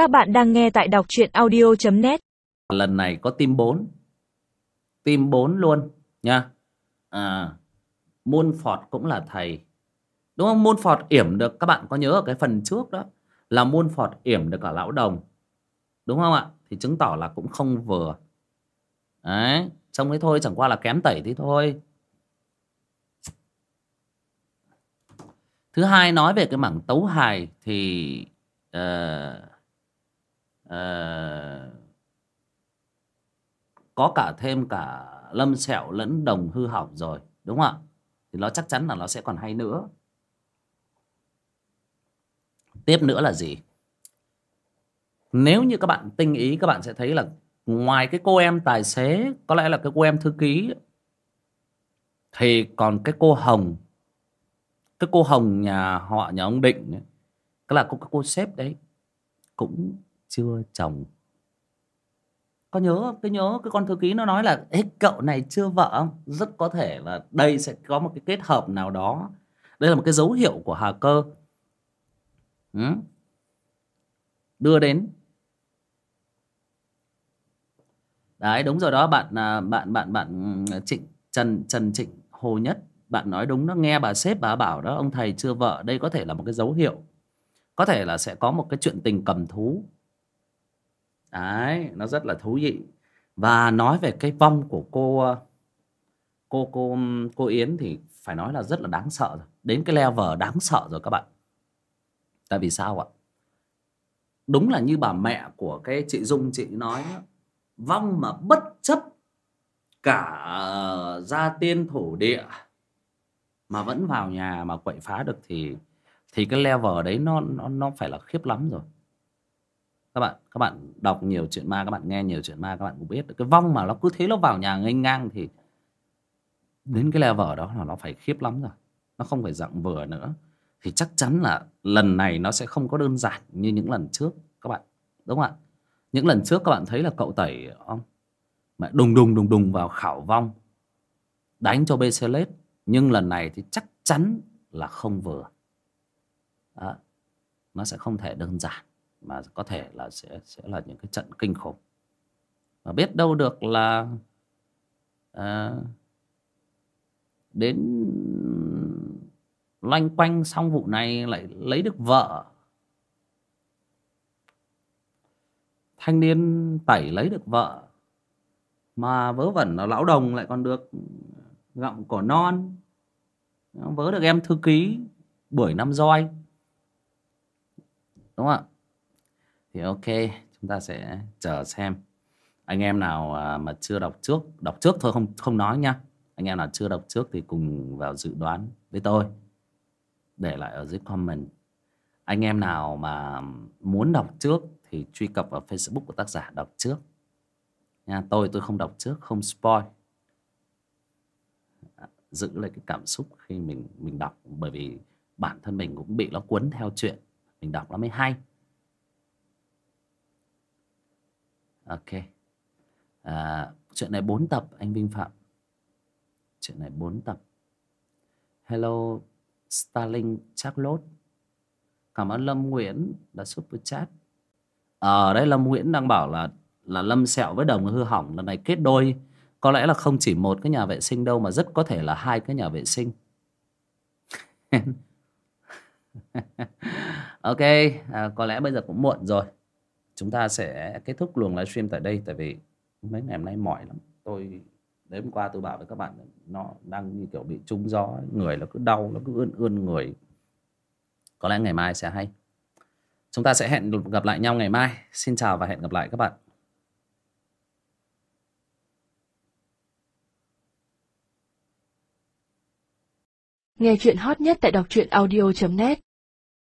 Các bạn đang nghe tại đọc truyện audio.net lần này có team 4 team 4 luôn nha. À, môn phọt cũng là thầy. Đúng không? Môn phọt yểm được các bạn có nhớ ở cái phần trước đó là môn phọt yểm được cả lão đồng. Đúng không ạ? Thì chứng tỏ là cũng không vừa. Đấy trông thế thôi chẳng qua là kém tẩy thế thôi. Thứ hai nói về cái mảng tấu hài thì uh, uh, có cả thêm cả lâm sẹo lẫn đồng hư hỏng rồi đúng không ạ? Thì nó chắc chắn là nó sẽ còn hay nữa. Tiếp nữa là gì? Nếu như các bạn tinh ý các bạn sẽ thấy là ngoài cái cô em tài xế có lẽ là cái cô em thư ký thì còn cái cô hồng cái cô hồng nhà họ nhà ông định ấy, cái là cô cái cô sếp đấy cũng chưa chồng. Có nhớ cái nhớ cái con thư ký nó nói là Ê, cậu này chưa vợ không? Rất có thể là đây sẽ có một cái kết hợp nào đó. Đây là một cái dấu hiệu của hà cơ. Ừ. đưa đến. Đấy đúng rồi đó bạn à, bạn bạn bạn ừ, trịnh trần trần trịnh hồ nhất bạn nói đúng nó nghe bà sếp bà bảo đó ông thầy chưa vợ. Đây có thể là một cái dấu hiệu. Có thể là sẽ có một cái chuyện tình cầm thú đấy, nó rất là thú vị. Và nói về cái vong của cô ờ, cô cô cô Yến thì phải nói là rất là đáng sợ rồi. Đến cái level đáng sợ rồi các bạn. Tại vì sao ạ? Đúng là như bà mẹ của cái chị Dung chị nói vong mà bất chấp cả ờ, gia tiên thổ địa mà vẫn vào nhà mà quậy phá được thì thì cái level đấy nó nó nó phải là khiếp lắm rồi các bạn các bạn đọc nhiều chuyện ma, các bạn nghe nhiều chuyện ma, các bạn cũng biết được. Cái vong mà nó cứ thế nó vào nhà nghênh ngang thì đến cái level đó là nó phải khiếp lắm rồi. Nó không phải dạng vừa nữa. Thì chắc chắn là lần này nó sẽ không có đơn giản như những lần trước, các bạn. Đúng không ạ? Những lần trước các bạn thấy là cậu tẩy không mẹ đùng đùng đùng đùng vào khảo vong, đánh cho bc lết. Nhưng lần này thì chắc chắn là không vừa. Đó. nó sẽ không thể đơn giản mà có thể là sẽ sẽ là những cái trận kinh khủng. Mà biết đâu được là à, đến loanh quanh xong vụ này lại lấy được vợ. Thanh niên tẩy lấy được vợ. Mà vớ vẩn là lão đồng lại còn được gặm cỏ non. Vớ được em thư ký buổi năm roi. Đúng không ạ? Thì ok, chúng ta sẽ chờ xem. Anh em nào à, mà chưa đọc trước đọc trước thôi, không không nói nha. Anh em nào chưa đọc trước thì cùng vào dự đoán với tôi. Để lại ở dưới comment. Anh em nào mà muốn đọc trước thì truy cập vào facebook của tác giả đọc trước. Nha, tôi tôi không đọc trước, không spoil. À, giữ lại cái cảm xúc khi mình mình đọc, bởi vì bản thân mình cũng bị nó cuốn theo chuyện. Mình đọc nó mới hay. Ok. À, chuyện này 4 tập anh Vinh Phạm. Chuyện này 4 tập. Hello Starling Charlotte cảm ơn Lâm Nguyễn đã super chat. Ờ, Ở đây Lâm Nguyễn đang bảo là là Lâm sẹo với đồng hư hỏng lần này kết đôi. Có lẽ là không chỉ một cái nhà vệ sinh đâu mà rất có thể là hai cái nhà vệ sinh. Ok à, có lẽ bây giờ cũng muộn rồi chúng ta sẽ kết thúc luồng livestream tại đây, tại vì mấy ngày hôm nay mỏi lắm. Tôi, đêm qua tôi bảo với các bạn nó đang như kiểu bị trúng gió, người nó cứ đau, nó cứ ươn ươn người. Có lẽ ngày mai sẽ hay. Chúng ta sẽ hẹn gặp lại nhau ngày mai. Xin chào và hẹn gặp lại các bạn. Nghe chuyện hot nhất tại đọc truyện audio.net